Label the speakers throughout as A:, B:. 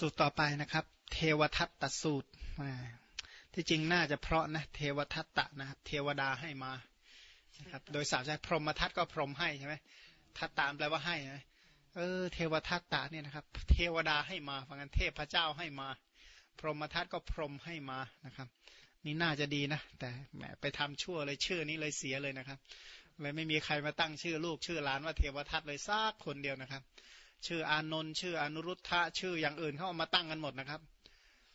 A: สูตรต่อไปนะครับ เทวทัตตสูตรที่จริงน่าจะเพราะนะเทวทัตตะนะครับเทวดาให้มานะครับโดยสาวใช้พรหมทัตก็พรหมให้ใช่ไหมทัตตามแปลว่าให้ไหมเออเทวทัตตะเนี่ยนะครับ เทวดาให้มาฟังกันเทพพระเจ้าให้มา พรหมทัตก็พรหมให้มานะครับ นี่น่าจะดีนะ แต่แหมไปทำชั่วเลยชื่อนี้เลยเสียเลยนะครับเลยไม่มีใครมาตั้งชื่อลูกชื่อหลานว่าเทวทัตเลยซักคนเดียวนะครับ ชื่ออานนท์ชื่ออนุรุทธะชื่ออย่างอื่นเขาเอามาตั้งกันหมดนะครับ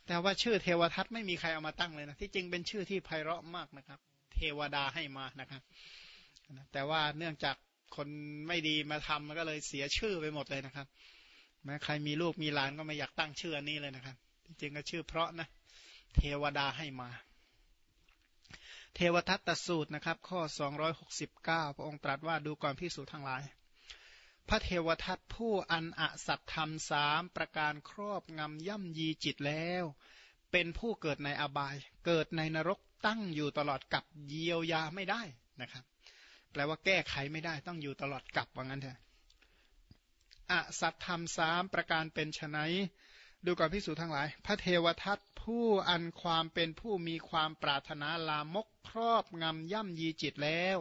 A: แต่ว่าชื่อเทวทัตไม่มีใครเอามาตั้งเลยนะที่จริงเป็นชื่อที่ไพเราะมากนะครับ เทวดาให้มานะครับแต่ว่าเนื่องจากคนไม่ดีมาทำมันก็เลยเสียชื่อไปหมดเลยนะครับแม้ใครมีลูกมีหลานก็ไม่อยากตั้งชื่ออันนี้เลยนะครับจริงก็ชื่อเพราะนะเทวดาให้มา เทวทัตตสูตรนะครับ ข้อ 269 พระองค์ตรัสว่าดูก่อนพิสูจน์ทั้งหลาย พระเทวทัตผู้อันอสัตธรรมสามประการครอบงำย่ำยีจิตแล้ว เป็นผู้เกิดในอบาย เกิดในนรกตั้งอยู่ตลอดกับเยียวยาไม่ได้นะครับ แปลว่าแก้ไขไม่ได้ต้องอยู่ตลอดกับว่างั้นเถอะอสัตธรรมสามประการเป็นไนดูก่อนพิสูจน์ทั้งหลาย พระเทวทัตผู้อันความเป็นผู้มีความปรารถนาลามกครอบงำย่ำยีจิตแล้ว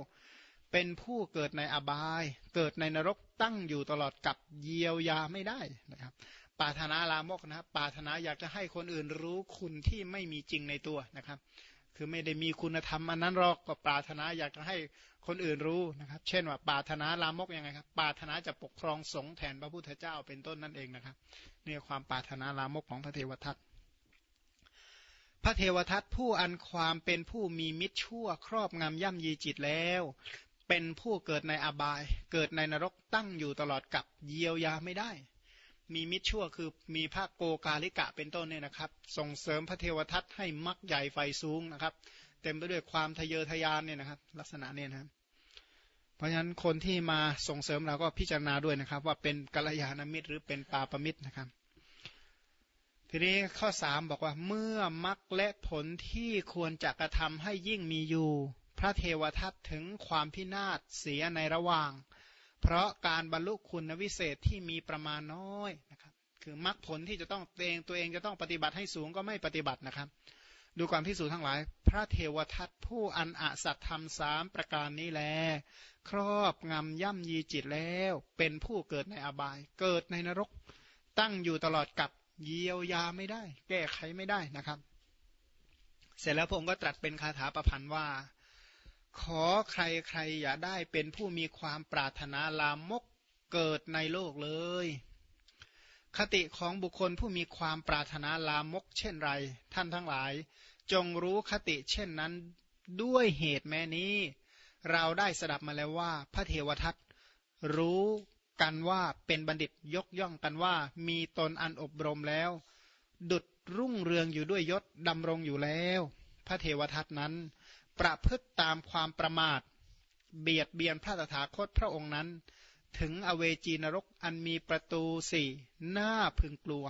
A: เป็นผู้เกิดในอบาย เกิดในนรกตั้งอยู่ตลอดกับเยียวยาไม่ได้นะครับปาถนาลามกนะครับปาถนาอยากจะให้คนอื่นรู้คุณที่ไม่มีจริงในตัวนะครับ คือไม่ได้มีคุณธรรมอันนั้นหรอกก็ปาถนาอยากจะให้คนอื่นรู้นะครับ เช่นว่าปาถนาลามกยังไงครับปาถนาจะปกครองสงฆ์แทนพระพุทธเจ้าเป็นต้นนั่นเองนะครับเนี่ความปาถนาลามกของพระเทวทัตพระเทวทัตผู้อันความเป็นผู้มีมิตรชั่วครอบงำย่ำยีจิตแล้ว เป็นผู้เกิดในอบาย เกิดในนรกตั้งอยู่ตลอดกับเยียวยาไม่ได้ มีมิตรชั่วคือมีพระโกกาลิกะเป็นต้นเนี่ยนะครับ ส่งเสริมพระเทวทัตให้มักใหญ่ไฟสูงนะครับ เต็มไปด้วยความทะเยอทะยานเนี่ยนะครับ ลักษณะเนี่ยนะครับเพราะฉะนั้นคนที่มาส่งเสริมเราก็พิจารณาด้วยนะครับ ว่าเป็นกัลยาณมิตรหรือเป็นปาปมิตรนะครับ ทีนี้ข้อสามบอกว่าเมื่อมรรคและผลที่ควรจะกระทำให้ยิ่งมีอยู่ พระเทวทัตถึงความพินาศเสียในระหว่าง เพราะการบรรลุคุณวิเศษที่มีประมาณน้อยนะครับคือมรรคผลที่จะต้องเองตัวเองจะต้องปฏิบัติให้สูงก็ไม่ปฏิบัตินะครับ ดูความพิสูจน์ทั้งหลาย พระเทวทัตผู้อันอสัตธรรมสามประการนี้แล ครอบงำย่ำยีจิตแล้ว เป็นผู้เกิดในอบาย เกิดในนรก ตั้งอยู่ตลอดกับเยียวยาไม่ได้ แก้ไขไม่ได้นะครับ เสร็จแล้วผมก็ตรัสเป็นคาถาประพันธ์ว่า ขอใครใครอย่าได้เป็นผู้มีความปรารถนาลามกเกิดในโลกเลย คติของบุคคลผู้มีความปรารถนาลามกเช่นไร ท่านทั้งหลาย จงรู้คติเช่นนั้นด้วยเหตุแม้นี้ เราได้สดับมาแล้วว่า พระเทวทัตรู้กันว่าเป็นบัณฑิตยกย่องกันว่า มีตนอันอบรมแล้ว ดุดรุ่งเรืองอยู่ด้วยยศดำรงอยู่แล้ว พระเทวทัตนั้น ประพฤติตามความประมาท เบียดเบียนพระตถาคตพระองค์นั้น ถึงอเวจีนรกอันมีประตูสี่หน้าพึงกลัว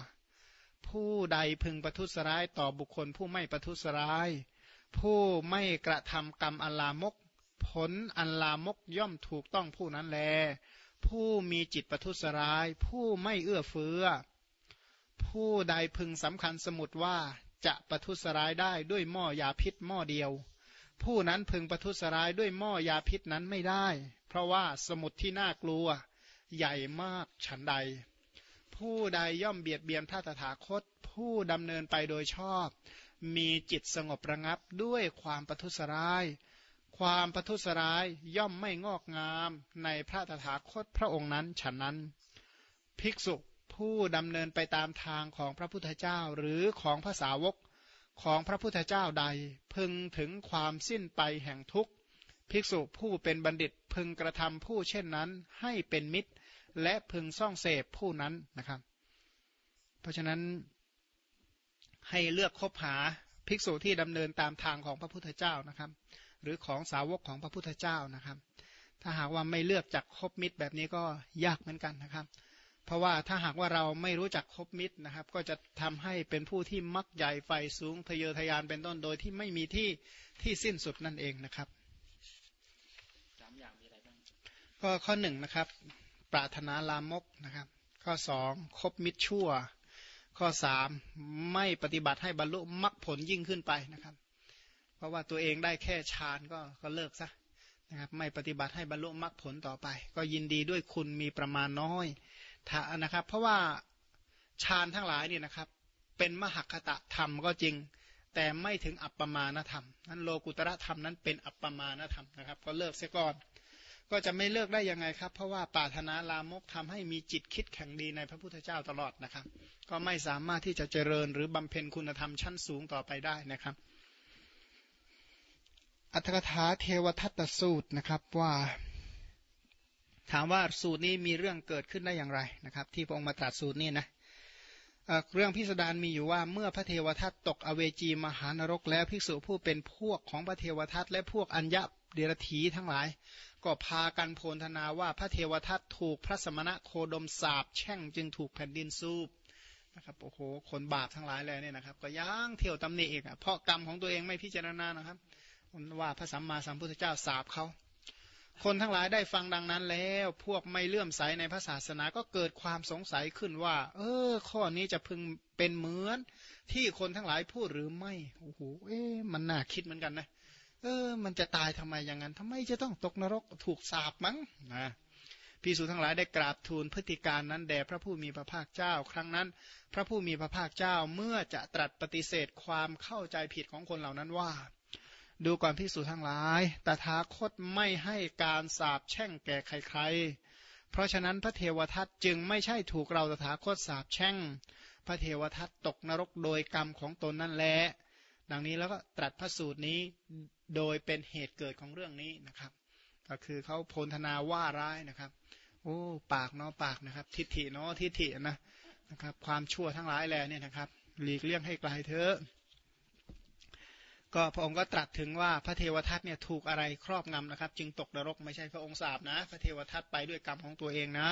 A: ผู้ใดพึงประทุษร้ายต่อบุคคลผู้ไม่ประทุษร้าย ผู้ไม่กระทำกรรมอันลามก ผลอันลามกย่อมถูกต้องผู้นั้นแล ผู้มีจิตประทุษร้าย ผู้ไม่เอื้อเฟื้อ ผู้ใดพึงสำคัญสมุดว่าจะประทุษร้ายได้ด้วยหม้อยาพิษหม้อเดียว ผู้นั้นพึงประทุษร้ายด้วยหม้อยาพิษนั้นไม่ได้ เพราะว่าสมุดที่น่ากลัวใหญ่มากฉันใด ผู้ใดย่อมเบียดเบียนพระตถาคต ผู้ดำเนินไปโดยชอบ มีจิตสงบระงับด้วยความประทุษร้าย ความประทุษร้ายย่อมไม่งอกงามในพระตถาคตพระองค์นั้นฉันนั้น ภิกษุผู้ดำเนินไปตามทางของพระพุทธเจ้าหรือของภาษาวก ของพระพุทธเจ้าใด พึงถึงความสิ้นไปแห่งทุกข์ ภิกษุผู้เป็นบัณฑิตพึงกระทำผู้เช่นนั้นให้เป็นมิตร และพึงซ่องเสพผู้นั้นนะครับ เพราะฉะนั้นให้เลือกคบหาภิกษุที่ดำเนินตามทางของพระพุทธเจ้านะครับ หรือของสาวกของพระพุทธเจ้านะครับ ถ้าหากว่าไม่เลือกจากคบมิตรแบบนี้ก็ยากเหมือนกันนะครับ เพราะว่าถ้าหากว่าเราไม่รู้จักคบมิตรนะครับ ก็จะทำให้เป็นผู้ที่มักใหญ่ไฟสูงทะเยอทะยานเป็นต้นโดยที่ไม่มีที่ที่สิ้นสุดนั่นเองนะครับ
B: สามอย่างมีอะไรบ้าง
A: ก็ข้อหนึ่งนะครับ ปรารถนาลามกนะครับ ข้อสองคบมิตรชั่ว ข้อสามไม่ปฏิบัติให้บรรลุมรรคผลยิ่งขึ้นไปนะครับ เพราะว่าตัวเองได้แค่ฌานก็ก็เลิกซะนะครับ ไม่ปฏิบัติให้บรรลุมรรคผลต่อไป ก็ยินดีด้วยคุณมีประมาณน้อย ถ้านะครับ เพราะว่าฌานทั้งหลายเนี่ยนะครับ เป็นมหคตะธรรมก็จริง แต่ไม่ถึงอัปปมาณธรรม นั้นโลกุตระธรรมนั้นเป็นอัปปมาณธรรมนะครับ ก็เลิกเสียก่อน ก็จะไม่เลิกได้ยังไงครับ เพราะว่าปาถนาลามกทำให้มีจิตคิดแข็งดีในพระพุทธเจ้าตลอดนะครับ ก็ไม่สามารถที่จะเจริญหรือบำเพ็ญคุณธรรมชั้นสูงต่อไปได้นะครับอัตถกถาเทวทัตตสูตรนะครับว่า ถามว่าสูตรนี้มีเรื่องเกิดขึ้นได้อย่างไรนะครับ ที่พระองค์มาตรัสสูตรนี้นะเรื่องพิสดารมีอยู่ว่าเมื่อพระเทวทัตตกอเวจีมหานรก แล้วภิกษุผู้เป็นพวกของพระเทวทัตและพวกอัญญะเดรธีทั้งหลาย ก็พากันโพลธนาว่าพระเทวทัตถูกพระสมณะโคดมสาบแช่งจึงถูกแผ่นดินสูบนะครับโอ้โหคนบาปทั้งหลายแล้วเนี่ยนะครับ ก็ย่างเที่ยวตำหนิอีกอะเพราะกรรมของตัวเองไม่พิจารณานะครับว่าพระสัมมาสัมพุทธเจ้าสาบเขา คนทั้งหลายได้ฟังดังนั้นแล้ว พวกไม่เลื่อมใสในพระศาสนาก็เกิดความสงสัยขึ้นว่า เออ ข้อนี้จะพึงเป็นเหมือน ที่คนทั้งหลายพูดหรือไม่โอ้โหเอ๊มันน่าคิดเหมือนกันนะเออ มันจะตายทำไมอย่างนั้นทำไมจะต้องตกนรกถูกสาบมั้งนะพิสูจทั้งหลายได้กราบทูลพฤติการนั้นแด่พระผู้มีพระภาคเจ้า ครั้งนั้น พระผู้มีพระภาคเจ้าเมื่อจะตรัสปฏิเสธความเข้าใจผิดของคนเหล่านั้นว่า ดูก่อนพิสูจทั้งหลาย ตถาคตไม่ให้การสาบแช่งแก่ใครๆ เพราะฉะนั้นพระเทวทัตจึงไม่ใช่ถูกเราตถาคตสาบแช่ง พระเทวทัตตกนรกโดยกรรมของตนนั่นแหละ ดังนี้แล้วก็ตรัสพระสูตรนี้โดยเป็นเหตุเกิดของเรื่องนี้นะครับ ก็คือเขาโพลธนาว่าร้ายนะครับ โอ้ ปากเนาะปากนะครับ ทิฏฐิเนาะทิฏฐินะนะครับ ความชั่วทั้งหลายแหล่เนี่ยนะครับ หลีกเลี่ยงให้ไกลเถอะ ก็พระองค์ก็ตรัสถึงว่าพระเทวทัตเนี่ยถูกอะไรครอบงำนะครับ จึงตกนรกไม่ใช่พระองค์สาบนะ พระเทวทัตไปด้วยกรรมของตัวเองนะ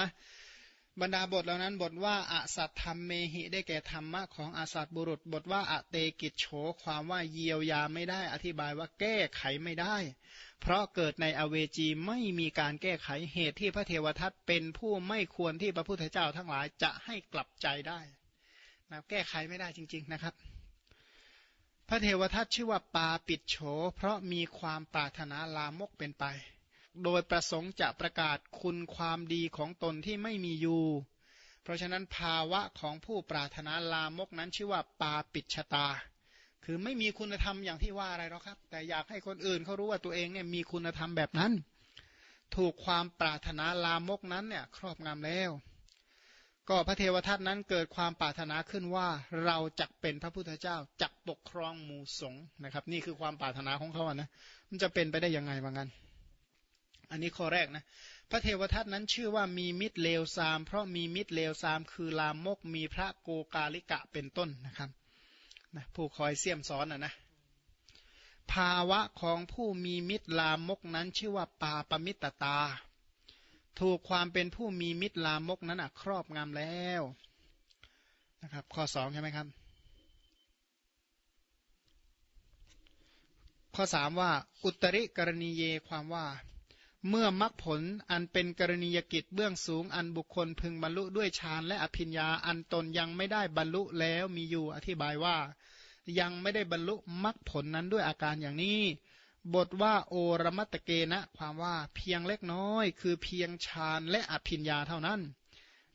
A: บรรดาบทเหล่านั้นบทว่าอสัตธรรมเมหิได้แก่ธรรมะของอสัตบุรุษ บทว่าอเตกิจโฉความว่าเยียวยาไม่ได้อธิบายว่าแก้ไขไม่ได้ เพราะเกิดในอเวจีไม่มีการแก้ไขเหตุที่พระเทวทัตเป็นผู้ไม่ควรที่พระพุทธเจ้าทั้งหลายจะให้กลับใจได้นะแก้ไขไม่ได้จริง ๆนะครับ พระเทวทัตชื่อว่าปาปิดโฉเพราะมีความปรารถนาลามกเป็นไป โดยประสงค์จะประกาศคุณความดีของตนที่ไม่มีอยู่ เพราะฉะนั้นภาวะของผู้ปรารถนาลามกนั้นชื่อว่าปาปิดชะตา คือไม่มีคุณธรรมอย่างที่ว่าอะไรหรอกครับ แต่อยากให้คนอื่นเขารู้ว่าตัวเองเนี่ยมีคุณธรรมแบบนั้น ถูกความปรารถนาลามกนั้นเนี่ยครอบงำแล้ว ก็พระเทวทัตนั้นเกิดความปรารถนาขึ้นว่าเราจักเป็นพระพุทธเจ้าจักปกครองหมู่สงฆ์นะครับ นี่คือความปรารถนาของเขาอะนะมันจะเป็นไปได้ยังไงบางกันอันนี้ข้อแรกนะพระเทวทัตนั้นชื่อว่ามีมิตรเลวซาม เพราะมีมิตรเลวซาม คือลามกมีพระโกกาลิกะเป็นต้นนะครับนะผู้คอยเสี่ยมสอนอะนะภาวะของผู้มีมิตรลามกนั้นชื่อว่าปาปมิตตา ถูกความเป็นผู้มีมิตรลามกนั้นครอบงำแล้วนะครับ ข้อสองใช่ไหมครับ ข้อสามว่า อุตริกรณีเยความว่า เมื่อมรรคผลอันเป็นกรณียกิจเบื้องสูงอันบุคคลพึงบรรลุด้วยฌานและอภิญญาอันตนยังไม่ได้บรรลุแล้วมีอยู่อธิบายว่า ยังไม่ได้บรรลุมรรคผลนั้นด้วยอาการอย่างนี้ บทว่าโอรมัตเกนะ ความว่าเพียงเล็กน้อย คือเพียงฌานและอภิญญาเท่านั้น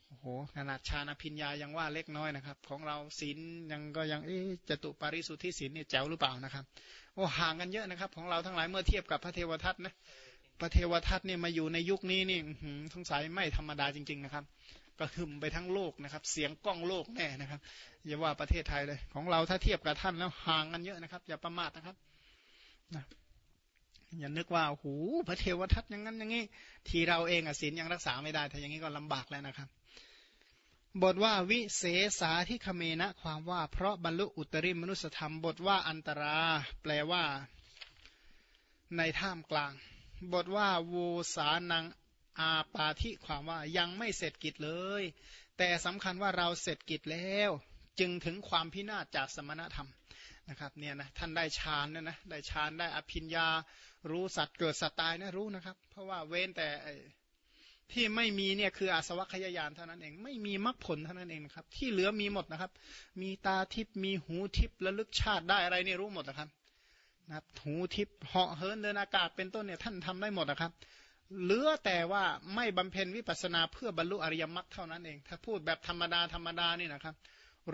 A: โอ้โหขนาดฌานอภิญญายังว่าเล็กน้อยนะครับ ของเราศีลยังก็ยังเอ๊จตุปาริสุทธิศีลเนี่ยแจ๋วหรือเปล่านะครับโอ้ห่างกันเยอะนะครับ ของเราทั้งหลายเมื่อเทียบกับพระเทวทัตนะพระเทวทัตเนี่ยมาอยู่ในยุคนี้นี่สงสัยไม่ธรรมดาจริง ๆนะครับก็หึมไปทั้งโลกนะครับ เสียงกล้องโลกแน่นะครับอย่าว่าประเทศไทยเลย ของเราถ้าเทียบกับท่านแล้วห่างกันเยอะนะครับ อย่าประมาทนะครับนะ อย่านึกว่าโอ้โหพระเทวทัตอย่างนั้นอย่างนี้ ทีเราเองอะศีลยังรักษาไม่ได้ถ้าอย่างนี้ก็ลำบากแล้วนะครับ บทว่าวิเศษาที่คเมนะความว่า เพราะบรรลุอุตริมนุสธรรม บทว่าอันตรา แปลว่า ในท่ามกลาง บทว่าโวสานังอาปาธิความว่ายังไม่เสร็จกิจเลย แต่สำคัญว่าเราเสร็จกิจแล้ว จึงถึงความพินาศจากสมณธรรม นะครับเนี่ยนะท่านได้ฌานเนี่ยนะได้ฌานได้อภิญญา รู้สัตว์เกิดสัตว์ตายนะรู้นะครับ เพราะว่าเว้นแต่ที่ไม่มีเนี่ยคืออาสวัคยายานเท่านั้นเอง ไม่มีมรรคผลเท่านั้นเองนะครับ ที่เหลือมีหมดนะครับ มีตาทิพมีหูทิพระลึกชาติได้อะไรนี่รู้หมดนะครับนะครับหูทิพเหาะเหินเดินอากาศเป็นต้นเนี่ยท่านทำได้หมดนะครับเหลือแต่ว่าไม่บำเพ็ญวิปัสนาเพื่อบรรลุอริยมรรคเท่านั้นเอง ถ้าพูดแบบธรรมดาธรรมดานี่นะครับ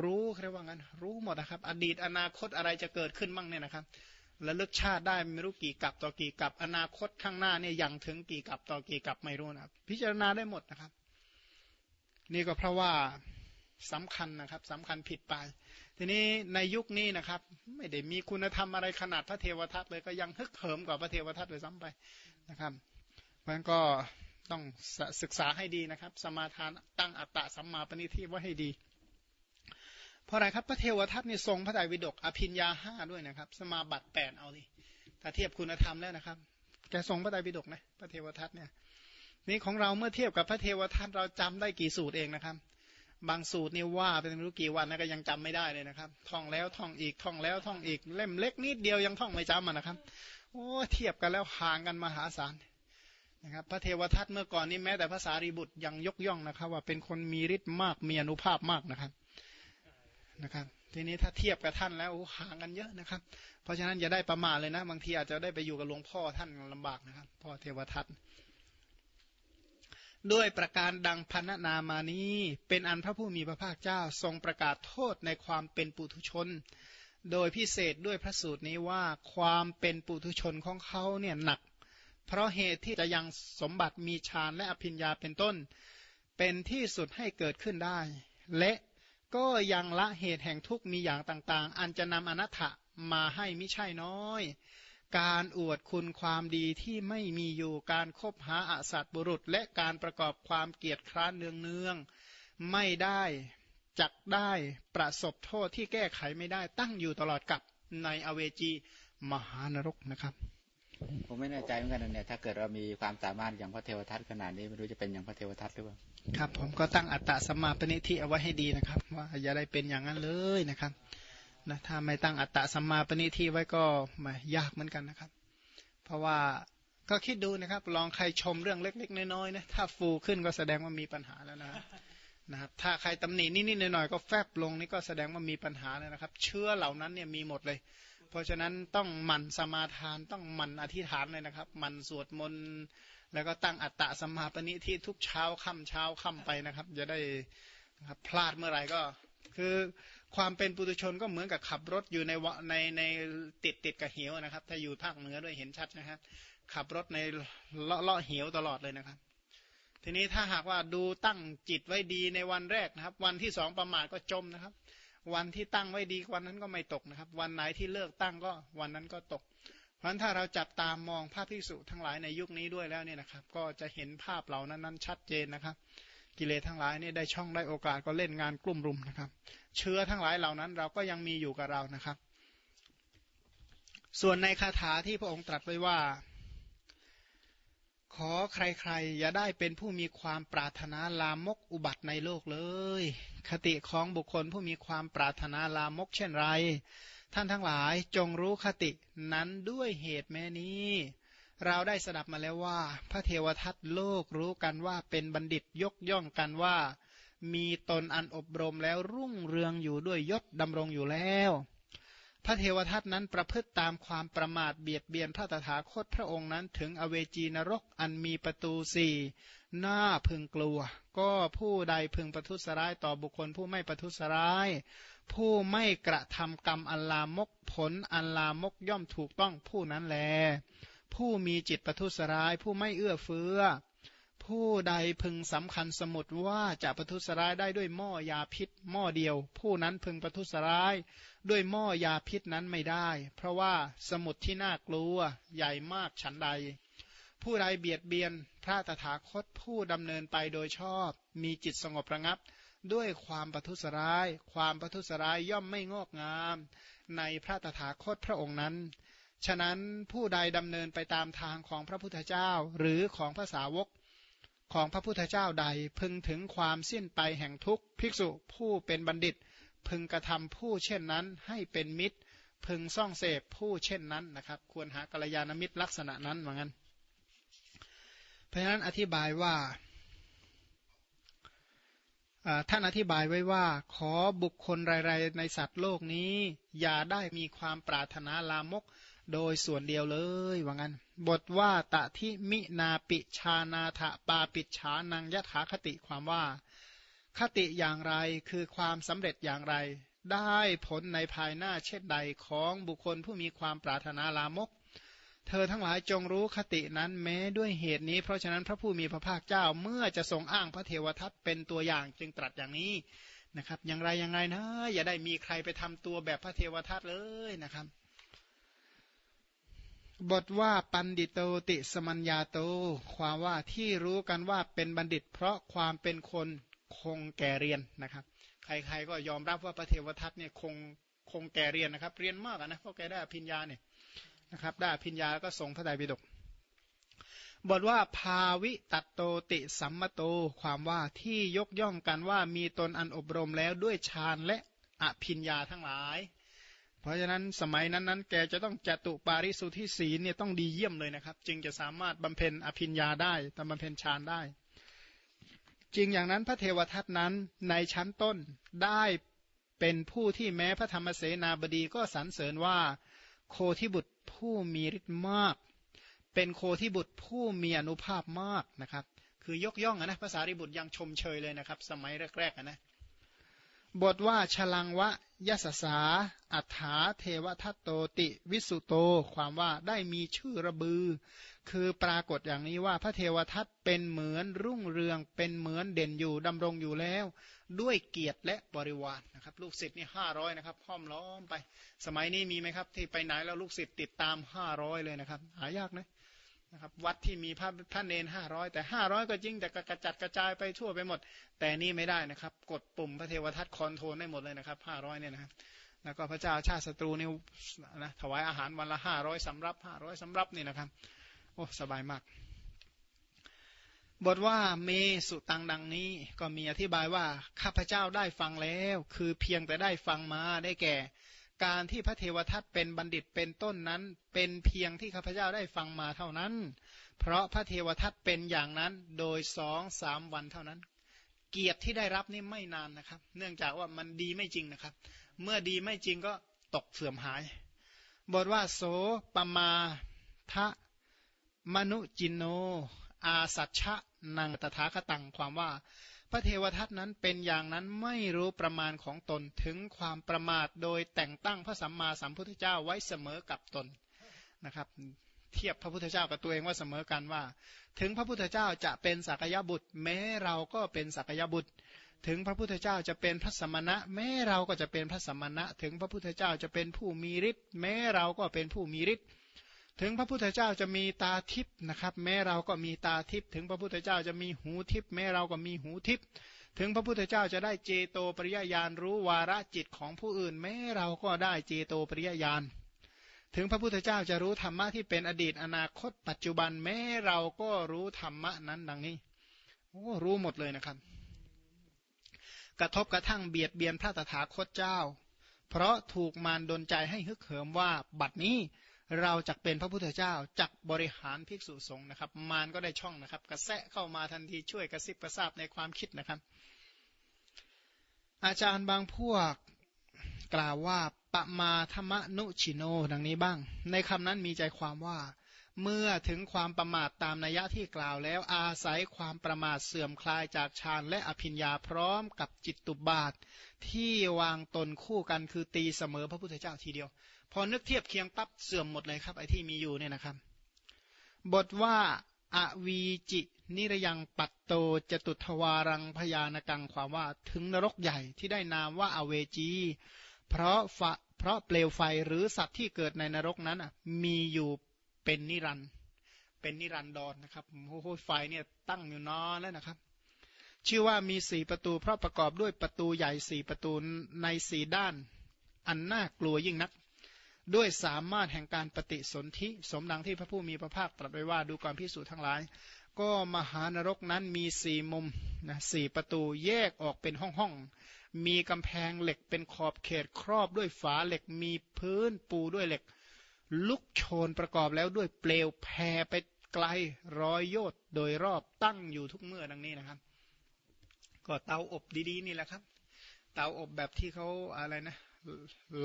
A: รู้เรียกว่างั้น รู้หมดนะครับ อดีตอนาคตอะไรจะเกิดขึ้นบ้างเนี่ยนะครับระลึกชาติได้ไม่รู้กี่กับต่อกี่กับอนาคตข้างหน้าเนี่ยยังถึงกี่กับต่อกี่กับไม่รู้นะพิจารณาได้หมดนะครับ นี่ก็เพราะว่าสำคัญนะครับสำคัญผิดไป ทีนี้ในยุคนี้นะครับ ไม่ได้มีคุณธรรมอะไรขนาดพระเทวทัตเลยก็ยังฮึกเหิมกว่าพระเทวทัตเลยซ้ำไปนะครับมันก็ต้องศึกษาให้ดีนะครับ สมาทานตั้งอัตตะสัมมาปณิทิไว้ให้ดี เพราะอะไรครับพระเทวทัตนี่ยทรงพระไตรปิฎกอภิญญาห้าด้วยนะครับ สมาบัติแปดเอาดิถ้าเทียบคุณธรรมแล้วนะครับแกทรงพระไตรปิฎกนะพระเทวทัตเนี่ยนี่ของเราเมื่อเทียบกับพระเทวทัตเราจำได้กี่สูตรเองนะครับ บางสูตรนี่ว่าเป็นไม่รู้กี่วันนะก็ยังจำไม่ได้เลยนะครับ ท่องแล้วท่องอีกท่องแล้วท่องอีกเล่มเล็กนิดเดียวยังท่องไม่จำนะครับ โอ้เทียบกันแล้วห่างกันมหาศาลนะครับพระเทวทัตเมื่อก่อนนี้แม้แต่ภาษารีบุตรยังยกย่องนะครับ ว่าเป็นคนมีฤทธิ์มากมีอนุภาพมากนะครับ นะครับทีนี้ถ้าเทียบกับท่านแล้วห่างกันเยอะนะครับ เพราะฉะนั้นอย่าได้ประมาทเลยนะ บางทีอาจจะได้ไปอยู่กับหลวงพ่อท่านลำบากนะครับ พ่อเทวทัตด้วยประการดังพันนามานี้ เป็นอันพระผู้มีพระภาคเจ้าทรงประกาศโทษในความเป็นปุถุชน โดยพิเศษด้วยพระสูตรนี้ว่าความเป็นปุถุชนของเขาเนี่ยหนัก เพราะเหตุที่จะยังสมบัติมีฌานและอภิญญาเป็นต้น เป็นที่สุดให้เกิดขึ้นได้ และ ก็ยังละเหตุแห่งทุกมีอย่างต่างๆ อันจะนำอนัตถะมาให้มิใช่น้อย การอวดคุณความดีที่ไม่มีอยู่การคบหาอาสัตบุรุษ และการประกอบความเกียรติคร้านเนืองๆไม่ได้จักได้ประสบโทษที่แก้ไขไม่ได้ตั้งอยู่ตลอดกับในอเวจีมหานรกนะครับ
C: ผมไม่แน่ใจเหมือนกันเนี่ยถ้าเกิดเรามีความสามารถอย่างพระเทวทัตขนาดนี้ไม่รู้จะเป็นอย่างพระเทวทัตหรือเปล่า
A: ครับ ผมก็ตั้งอัตตะสมาปณิทิเอาไว้ให้ดีนะครับ ว่าอย่าได้เป็นอย่างนั้นเลยนะครับนะถ้าไม่ตั้งอัตตะสมาปณิทิไว้ก็มายากเหมือนกันนะครับ เพราะว่าก็คิดดูนะครับ ลองใครชมเรื่องเล็ก ๆ น้อยๆนะถ้าฟูขึ้นก็แสดงว่ามีปัญหาแล้วนะนะครับ ถ้าใครตำหนินิดๆหน่อยๆก็แฟบลงนี่ก็แสดงว่ามีปัญหาแล้วนะครับ เชื้อเหล่านั้นเนี่ยมีหมดเลย เพราะฉะนั้นต้องหมั่นสมาทานต้องหมั่นอธิษฐานเลยนะครับหมั่นสวดมนต์แล้วก็ตั้งอัตตะสมาปณิที่ทุกเช้าค่ำเช้าค่ำไปนะครับ จะได้นะครับพลาดเมื่อไหร่ก็ คือความเป็นปุถุชนก็เหมือนกับขับรถอยู่ในในในติดติดกับเหวนะครับ ถ้าอยู่ภาคเหนือด้วยเห็นชัดนะครับ ขับรถในเลาะเลาะเหวตลอดเลยนะครับ ทีนี้ถ้าหากว่าดูตั้งจิตไว้ดีในวันแรกนะครับ วันที่สองประมาทก็จมนะครับ วันที่ตั้งไว้ดีวันนั้นก็ไม่ตกนะครับ วันไหนที่เลิกตั้งก็วันนั้นก็ตก เพราะฉะนั้นถ้าเราจับตามมองภาพพิสุทั้งหลายในยุคนี้ด้วยแล้วเนี่ยนะครับ ก็จะเห็นภาพเหล่านั้นนั้นชัดเจนนะครับ กิเลสทั้งหลายนี่ได้ช่องได้โอกาสก็เล่นงานกลุ่มรุมนะครับ เชื้อทั้งหลายเหล่านั้นเราก็ยังมีอยู่กับเรานะครับ ส่วนในคาถาที่พระองค์ตรัสไว้ว่า ขอใครๆ อย่าได้เป็นผู้มีความปรารถนาลามกอุบัติในโลกเลย คติของบุคคลผู้มีความปรารถนาลามกเช่นไร ท่านทั้งหลายจงรู้คตินั้นด้วยเหตุแม้นี้ เราได้สดับมาแล้วว่า พระเทวทัตโลกรู้กันว่าเป็นบัณฑิตยกย่องกันว่า มีตนอันอบรมแล้วรุ่งเรืองอยู่ด้วยยศดำรงอยู่แล้ว พระเทวทัตนั้นประพฤติตามความประมาทเบียดเบียนพระตถาคตพระองค์นั้น ถึงอเวจีนรกอันมีประตูสี่หน้าพึงกลัว ก็ผู้ใดพึงประทุษร้ายต่อบุคคลผู้ไม่ประทุษร้าย ผู้ไม่กระทำกรรมอันลามกผลอันลามกย่อมถูกต้องผู้นั้นแล ผู้มีจิตประทุษร้าย ผู้ไม่เอื้อเฟื้อ ผู้ใดพึงสำคัญสมุดว่าจะประทุษร้ายได้ด้วยหม้อยาพิษ หม้อเดียว ผู้นั้นพึงประทุษร้าย ด้วยหม้อยาพิษนั้นไม่ได้ เพราะว่าสมุดที่น่ากลัวใหญ่มากฉันใด ผู้ใดเบียดเบียนพระตถาคตผู้ดำเนินไปโดยชอบ มีจิตสงบระงับ ด้วยความประทุษร้าย ความประทุษร้ายย่อมไม่งอกงาม ในพระตถาคตพระองค์นั้นฉะนั้นผู้ใดดำเนินไปตามทางของพระพุทธเจ้าหรือของภาษาวก ของพระพุทธเจ้าใดพึงถึงความสิ้นไปแห่งทุกภิกษุผู้เป็นบัณฑิต พึงกระทำผู้เช่นนั้นให้เป็นมิตร พึงซ่องเสพผู้เช่นนั้นนะครับ ควรหากัลยาณมิตรลักษณะนั้นเหมือนกันเพราะฉะนั้นอธิบายว่าอ่าท่านอธิบายไว้ว่า ขอบุคคลรายๆในสัตว์โลกนี้ อย่าได้มีความปรารถนาลามก โดยส่วนเดียวเลยว่างั้น บทว่าตะทิมินาปิชานาถปาปิชานังยถาคติความว่า คติอย่างไรคือความสำเร็จอย่างไร ได้ผลในภายหน้าเช่นใดของบุคคลผู้มีความปรารถนาลามก เธอทั้งหลายจงรู้คตินั้นแม้ด้วยเหตุนี้ เพราะฉะนั้นพระผู้มีพระภาคเจ้าเมื่อจะทรงอ้างพระเทวทัตเป็นตัวอย่างจึงตรัสอย่างนี้นะครับ อย่างไรยังไงนะ อย่าได้มีใครไปทำตัวแบบพระเทวทัตเลยนะครับ บทว่าปณฺฑิโตติสมญฺญาโต ความว่าที่รู้กันว่าเป็นบัณฑิต เพราะความเป็นคนคงแก่เรียนนะครับ ใครๆก็ยอมรับว่าพระเทวทัตเนี่ยคงคงแก่เรียนนะครับ เรียนมากนะเพราะแกได้พิญญาเนี่ยนะครับ ได้พิญญาแล้วก็ส่งพระไตรปิฎกบทว่าภาวิตัตโตติสัมมโต ความว่าที่ยกย่องกันว่ามีตนอันอบรมแล้วด้วยฌานและอภิญญาทั้งหลาย เพราะฉะนั้นสมัยนั้นนั้นแกจะต้องจตุปาริสุทธิศีลเนี่ยต้องดีเยี่ยมเลยนะครับ จึงจะสามารถบำเพ็ญอภิญญาได้ทำบำเพ็ญฌานได้ จริงอย่างนั้นพระเทวทัตนั้นในชั้นต้นได้เป็นผู้ที่แม้พระธรรมเสนาบดีก็สรรเสริญว่า โคที่บุตรผู้มีฤทธิ์มาก เป็นโคที่บุตรผู้มีอนุภาพมากนะครับคือยกย่องนะภาษาริบุตรยังชมเชยเลยนะครับ สมัยแรกๆนะบทว่าฉลังวะ ยสสา อัฏฐาเทวทัตโตติ วิสุโต ความว่าได้มีชื่อระบือ คือปรากฏอย่างนี้ว่าพระเทวทัตเป็นเหมือนรุ่งเรือง เป็นเหมือนเด่นอยู่ดำรงอยู่แล้ว ด้วยเกียรติและบริวารนะครับ ลูกศิษย์นี่ห้าร้อยนะครับห้อมล้อมไป สมัยนี้มีไหมครับ ที่ไปไหนแล้วลูกศิษย์ติดตามห้าร้อยเลยนะครับ หายากนะ นะครับวัดที่มีพระพระเนนห้าร้อยแต่ห้าร้อยก็จริงแต่กระจัดกระจายไปทั่วไปหมด แต่นี่ไม่ได้นะครับ กดปุ่มพระเทวทัตคอนโทรลได้หมดเลยนะครับห้าร้อยเนี่ยนะครับแล้วก็พระเจ้าชาติศัตรูนี่นะถวายอาหารวันละห้าร้อยสำรับห้าร้อยสำรับนี่นะครับโอ้สบายมาก บทว่าเมสุตังดังนี้ก็มีอธิบายว่าข้าพเจ้าได้ฟังแล้ว คือเพียงแต่ได้ฟังมาได้แก่ การที่พระเทวทัตเป็นบัณฑิตเป็นต้นนั้น เป็นเพียงที่ข้าพเจ้าได้ฟังมาเท่านั้น เพราะพระเทวทัตเป็นอย่างนั้นโดยสองสามวันเท่านั้น เกียรติที่ได้รับนี่ไม่นานนะครับ เนื่องจากว่ามันดีไม่จริงนะครับ เมื่อดีไม่จริงก็ตกเสื่อมหาย บทว่าโสปมาทะมนุจินโน อาสัชชะนังตถาคตังความว่า ระเทวทัตนั้นเป็นอย่างนั้นไม่รู้ประมาณของตนถึงความประมาทโดยแต่งตั้งพระสัมมาสัมพุทธเจ้าไว้เสมอกับตนนะครับ เทียบพระพุทธเจ้ากับตัวเองว่าเสมอกันว่า ถึงพระพุทธเจ้าจะเป็นสักยบุตร แม้เราก็เป็นสักยบุตร ถึงพระพุทธเจ้าจะเป็นพระสมณะ แม้เราก็จะเป็นพระสมณะ ถึงพระพุทธเจ้าจะเป็นผู้มีฤทธิ์แม้เราก็เป็นผู้มีฤทธิ์ ถึงพระพุทธเจ้าจะมีตาทิพย์นะครับ แม้เราก็มีตาทิพย์ถึงพระพุทธเจ้าจะมีหูทิพย์แม้เราก็มีหูทิพย์ถึงพระพุทธเจ้าจะได้เจโตปริยญาณรู้วาระจิตของผู้อื่น แม้เราก็ได้เจโตปริยญาณถึงพระพุทธเจ้าจะรู้ธรรมะที่เป็นอดีตอนาคต ปัจจุบันแม้เราก็รู้ธรรมะนั้นดังนี้โอ้รู้หมดเลยนะครับ กระทบกระทั่งเบียดเบียนพระตถาคตเจ้า เพราะถูกมารดนใจให้ฮึกเหิมว่าบัดนี้ เราจักเป็นพระพุทธเจ้าจักบริหารภิกษุสงฆ์นะครับ มารก็ได้ช่องนะครับ กระแสะเข้ามาทันทีช่วยกระซิบกระซาบในความคิดนะครับ อาจารย์บางพวกกล่าวว่าปมาธรรมนุชิโนดังนี้บ้าง ในคำนั้นมีใจความว่า เมื่อถึงความประมาทตามนัยยะที่กล่าวแล้วอาศัยความประมาทเสื่อมคลายจากฌานและอภิญญาพร้อมกับจิตตุบาท ที่วางตนคู่กันคือตีเสมอพระพุทธเจ้าทีเดียว พอนึกเทียบเคียงปั๊บเสื่อมหมดเลยครับไอ้ที่มีอยู่เนี่ยนะครับ บทว่าอวีจินิรยังปัตโตจตุทวารังพยานกังความว่าถึงนรกใหญ่ที่ได้นามว่าอเวจี เพราะฟะเพราะเปลวไฟหรือสัตว์ที่เกิดในนรกนั้นมีอยู่เป็นนิรันเป็นนิรันดรนนะครับโอ้โหไฟเนี่ยตั้งอยู่นอนแล้วนะครับ ชื่อว่ามีสี่ประตูเพราะประกอบด้วยประตูใหญ่สี่ประตูในสี่ด้าน อันน่ากลัวยิ่งนัก ด้วยสามารถแห่งการปฏิสนธิสมดังที่พระผู้มีพระภาคตรัสไว้ว่าดูก่อนพิสูจน์ทั้งหลาย ก็มหานรกนั้นมีสี่มุมนะสี่ประตูแยกออกเป็นห้องห้องมีกำแพงเหล็กเป็นขอบเขตครอบด้วยฝาเหล็กมีพื้นปูด้วยเหล็ก ลุกโชนประกอบแล้วด้วยเปลวแผ่ไปไกลร้อยโยชน์โดยรอบตั้งอยู่ทุกเมื่อดังนี้นะครับ ก็เตาอบดีๆนี่แหละครับ เตาอบแบบที่เขาอะไรนะ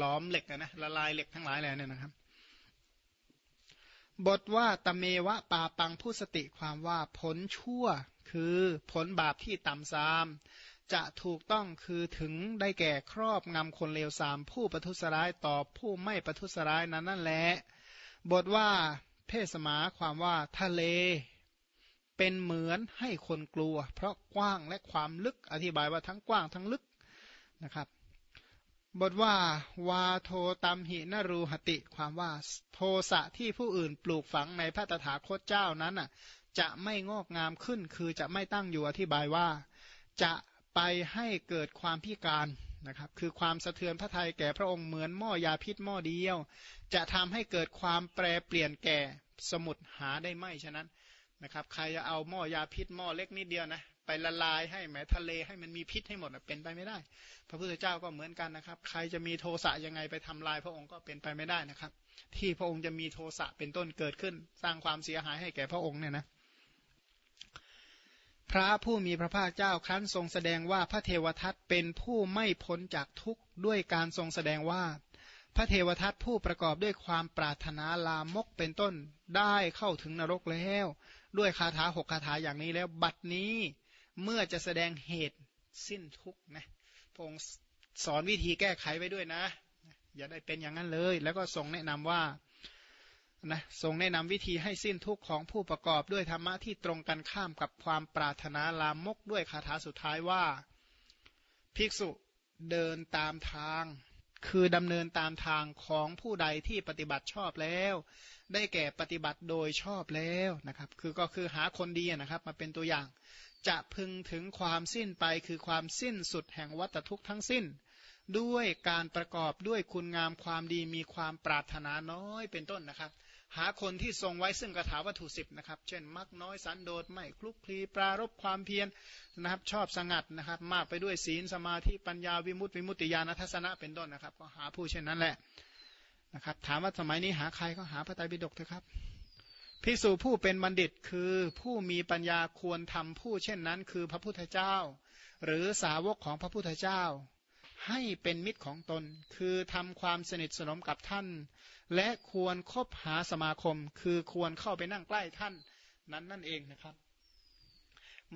A: ล้อมเหล็กนะละลายเหล็กทั้งหลายแหล่เนี่ยนะครับ บทว่าตเมวะปาปังผู้สติความว่าผลชั่วคือผลบาปที่ต่ำซามจะถูกต้องคือถึงได้แก่ครอบงำคนเลวสามผู้ประทุษร้ายต่อผู้ไม่ประทุษร้ายนั้นนั่นแหละบทว่าเพศสมาความว่าทะเล เป็นเหมือนให้คนกลัว เพราะกว้างและความลึกอธิบายว่าทั้งกว้างทั้งลึกนะครับ บทว่าวาโทตัมหินรูหติความว่าโทสะที่ผู้อื่นปลูกฝังในพระตถาคตเจ้านั้นน่ะจะไม่งอกงามขึ้น คือจะไม่ตั้งอยู่อธิบายว่า จะไปให้เกิดความพิการนะครับคือความสะเทือนพระทัยแก่พระองค์เหมือนหม้อยาพิษหม้อเดียว จะทำให้เกิดความแปรเปลี่ยนแก่สมุดหาได้ไม่ฉะนั้นนะครับ ใครจะเอาหม้อยาพิษหม้อเล็กนิดเดียวนะ ไปละลายให้แม้ทะเลให้มันมีพิษให้หมดเป็นไปไม่ได้ พระพุทธเจ้าก็เหมือนกันนะครับ ใครจะมีโทสะยังไงไปทำลายพระองค์ก็เป็นไปไม่ได้นะครับ ที่พระองค์จะมีโทสะเป็นต้นเกิดขึ้น สร้างความเสียหายให้แก่พระองค์เนี่ยนะพระผู้มีพระภาคเจ้าครั้นทรงแสดงว่าพระเทวทัตเป็นผู้ไม่พ้นจากทุกข์ด้วยการทรงแสดงว่า พระเทวทัตผู้ประกอบด้วยความปรารถนาลามกเป็นต้นได้เข้าถึงนรกแล้ว ด้วยคาถาหกคาถาอย่างนี้แล้ว บัดนี้ เมื่อจะแสดงเหตุสิ้นทุกข์นะพระองค์สอนวิธีแก้ไขไว้ด้วยนะ อย่าได้เป็นอย่างนั้นเลย แล้วก็ทรงแนะนำว่านะทรงแนะนำวิธีให้สิ้นทุกข์ของผู้ประกอบด้วยธรรมะที่ตรงกันข้ามกับความปรารถนาลามกด้วยคาถาสุดท้ายว่า ภิกษุเดินตามทาง คือดำเนินตามทางของผู้ใดที่ปฏิบัติชอบแล้ว ได้แก่ปฏิบัติโดยชอบแล้วนะครับ คือก็คือหาคนดีนะครับ มาเป็นตัวอย่าง จะพึงถึงความสิ้นไปคือความสิ้นสุดแห่งวัฏทุกข์ทั้งสิ้น ด้วยการประกอบด้วยคุณงามความดีมีความปรารถนาน้อยเป็นต้นนะครับ หาคนที่ทรงไว้ซึ่งกระถาวัตถุสิบนะครับ เช่น มักน้อยสันโดษไม่คลุกคลีปรารบความเพียรนะครับ ชอบสงัดนะครับ มากไปด้วยศีลสมาธิปัญญาวิมุตติวิมุตติญาณทัศนะเป็นต้นนะครับ ก็หาผู้เช่นนั้นแหละนะครับ ถามว่าสมัยนี้หาใครก็หาพระไตรปิฎกเถอะครับ ภิกษุผู้เป็นบัณฑิตคือผู้มีปัญญาควรทำผู้เช่นนั้น คือพระพุทธเจ้า หรือสาวกของพระพุทธเจ้า ให้เป็นมิตรของตน คือทำความสนิทสนมกับท่าน และควรคบหาสมาคม คือควรเข้าไปนั่งใกล้ท่าน นั้นนั่นเองนะครับ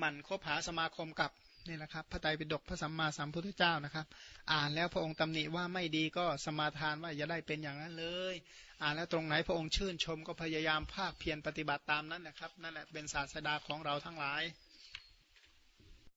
A: มันคบหาสมาคมกับ นี่แหละครับพระไตรปิฎกพระสัมมาสัมพุทธเจ้านะครับ อ่านแล้วพระองค์ตำหนิว่าไม่ดีก็สมาทานว่าอย่าได้เป็นอย่างนั้นเลย อ่านแล้วตรงไหนพระองค์ชื่นชมก็พยายามภาคเพียรปฏิบัติตามนั้นนะครับนั่นแหละเป็นศาสดาของเราทั้งหลาย